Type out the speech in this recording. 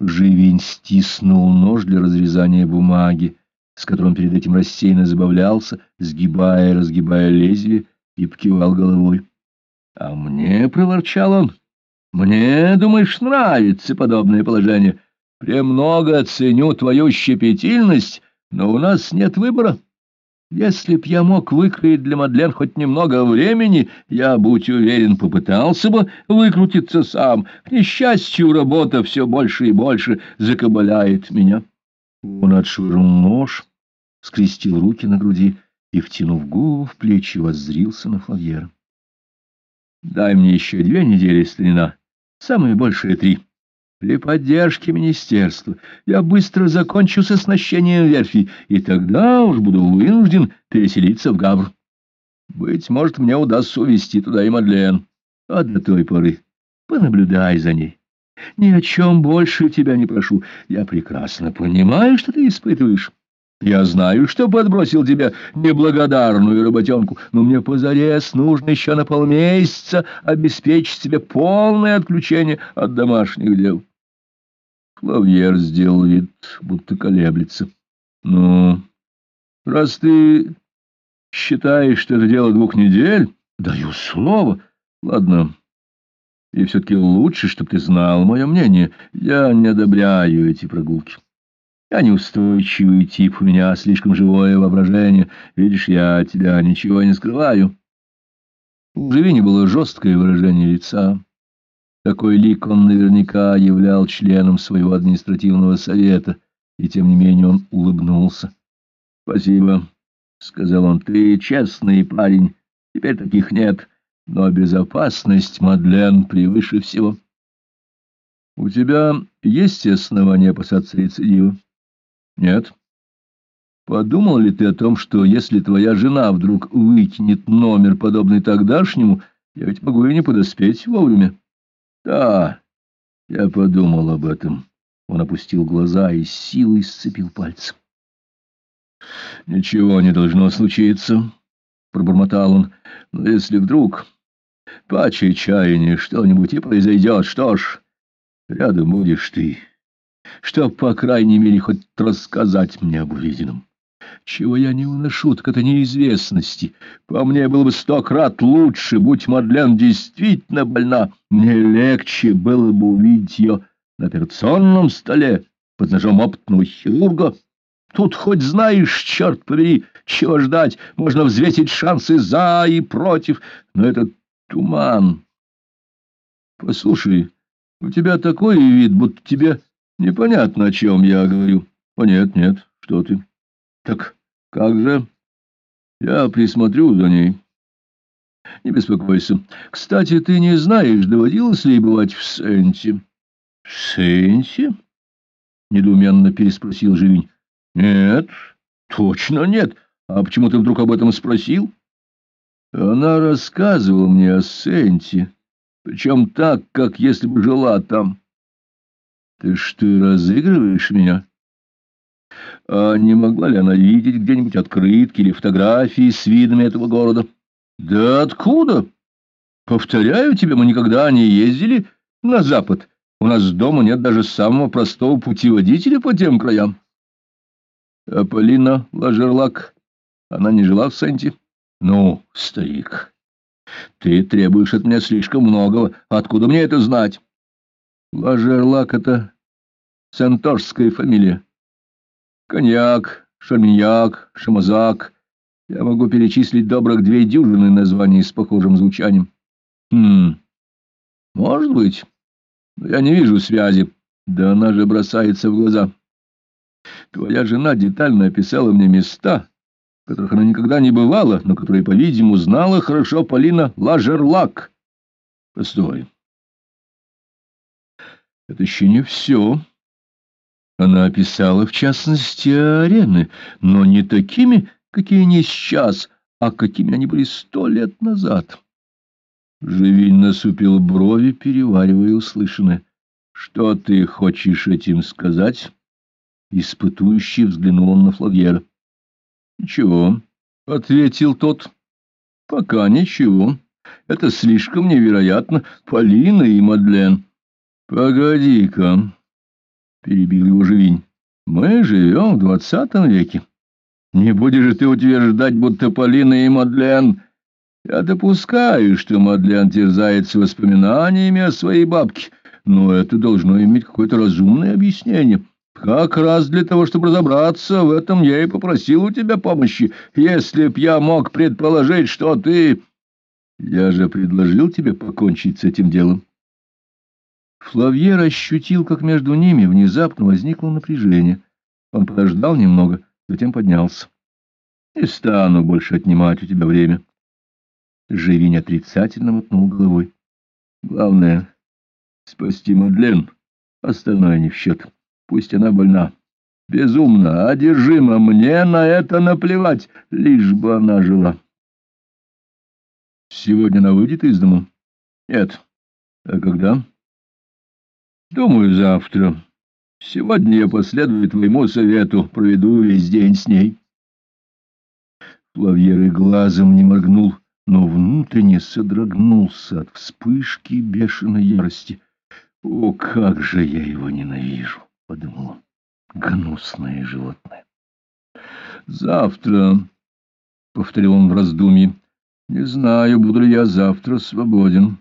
Живень стиснул нож для разрезания бумаги, с которым перед этим рассеянно забавлялся, сгибая и разгибая лезвие, и покивал головой. — А мне, — проворчал он, — мне, думаешь, нравится подобное положение. Премного ценю твою щепетильность, но у нас нет выбора. Если б я мог выкроить для Мадлен хоть немного времени, я, будь уверен, попытался бы выкрутиться сам. К несчастью, работа все больше и больше закабаляет меня. Он отшвырнул нож, скрестил руки на груди и, втянув голову в плечи, воззрился на Флавьера. — Дай мне еще две недели, старина, самые большие три. При поддержке министерства я быстро закончу с оснащением верфи, и тогда уж буду вынужден переселиться в Гавр. Быть может, мне удастся увезти туда и Мадлен. А до той поры понаблюдай за ней. Ни о чем больше тебя не прошу. Я прекрасно понимаю, что ты испытываешь. Я знаю, что подбросил тебе неблагодарную работенку, но мне позарез нужно еще на полмесяца обеспечить себе полное отключение от домашних дел. Клавьер сделал вид, будто колеблется. — Ну, раз ты считаешь, что это дело двух недель, даю слово. Ладно, и все-таки лучше, чтобы ты знал мое мнение. Я не одобряю эти прогулки. Я неустойчивый тип, у меня слишком живое воображение. Видишь, я тебя ничего не скрываю. У Живини было жесткое выражение лица. Такой лик он наверняка являл членом своего административного совета, и тем не менее он улыбнулся. — Спасибо, — сказал он, — ты честный парень, теперь таких нет, но безопасность, Мадлен, превыше всего. — У тебя есть основания опасаться рецидива? — Нет. — Подумал ли ты о том, что если твоя жена вдруг выкинет номер, подобный тогдашнему, я ведь могу и не подоспеть вовремя? — да, я подумал об этом. Он опустил глаза и с силой сцепил пальцы. Ничего не должно случиться, пробормотал он. Но если вдруг по чаяния что-нибудь и произойдет, что ж, рядом будешь ты, чтоб, по крайней мере, хоть рассказать мне об увиденном. Чего я не уношу, так это неизвестности. По мне было бы сто крат лучше, будь Мадлен действительно больна. Мне легче было бы увидеть ее на операционном столе под ножом опытного хирурга. Тут хоть знаешь, черт побери, чего ждать, можно взвесить шансы за и против, но этот туман... Послушай, у тебя такой вид, будто тебе непонятно, о чем я говорю. О, нет, нет, что ты. Так как же? Я присмотрю за ней. Не беспокойся. Кстати, ты не знаешь, доводилось ли бывать в Сенте? В Сенте? Недоуменно переспросил Живень. Нет, точно нет. А почему ты вдруг об этом спросил? Она рассказывала мне о Сенте, причем так, как если бы жила там. Ты что, разыгрываешь меня? А не могла ли она видеть где-нибудь открытки или фотографии с видами этого города? Да откуда? Повторяю тебе, мы никогда не ездили на запад. У нас дома нет даже самого простого путеводителя по тем краям. А Полина Лажерлак, она не жила в Сенте? Ну, старик, ты требуешь от меня слишком многого. Откуда мне это знать? Лажерлак — это сенторская фамилия. Коньяк, шарминьяк, шамазак. Я могу перечислить добрых две дюжины названий с похожим звучанием. Хм, может быть, но я не вижу связи. Да она же бросается в глаза. Твоя жена детально описала мне места, в которых она никогда не бывала, но которые, по-видимому, знала хорошо Полина Лажерлак. Постой. Это еще не все. Она описала, в частности, арены, но не такими, какие они сейчас, а какими они были сто лет назад. Живин насупил брови, переваривая услышанное. — Что ты хочешь этим сказать? Испытующий взглянул он на Флавьера. — Ничего, — ответил тот. — Пока ничего. Это слишком невероятно. Полина и Мадлен. — Погоди-ка. — перебил его Живинь. — Мы живем в двадцатом веке. Не будешь же ты утверждать, будто Полина и Мадлен... Я допускаю, что Мадлен терзается воспоминаниями о своей бабке, но это должно иметь какое-то разумное объяснение. Как раз для того, чтобы разобраться в этом, я и попросил у тебя помощи. Если б я мог предположить, что ты... Я же предложил тебе покончить с этим делом. Флавьер ощутил, как между ними внезапно возникло напряжение. Он подождал немного, затем поднялся. — Не стану больше отнимать у тебя время. Живинь отрицательно мотнул головой. — Главное — спасти Мадлен, остальное не в счет. Пусть она больна, безумно, одержима, мне на это наплевать, лишь бы она жила. — Сегодня она выйдет из дому? — Нет. — А когда? — Думаю, завтра. Сегодня я последую твоему совету, проведу весь день с ней. Плавьер и глазом не моргнул, но внутренне содрогнулся от вспышки бешеной ярости. О, как же я его ненавижу! — подумал он. Гнусное животное. Завтра, — повторил он в раздумье, — не знаю, буду ли я завтра свободен.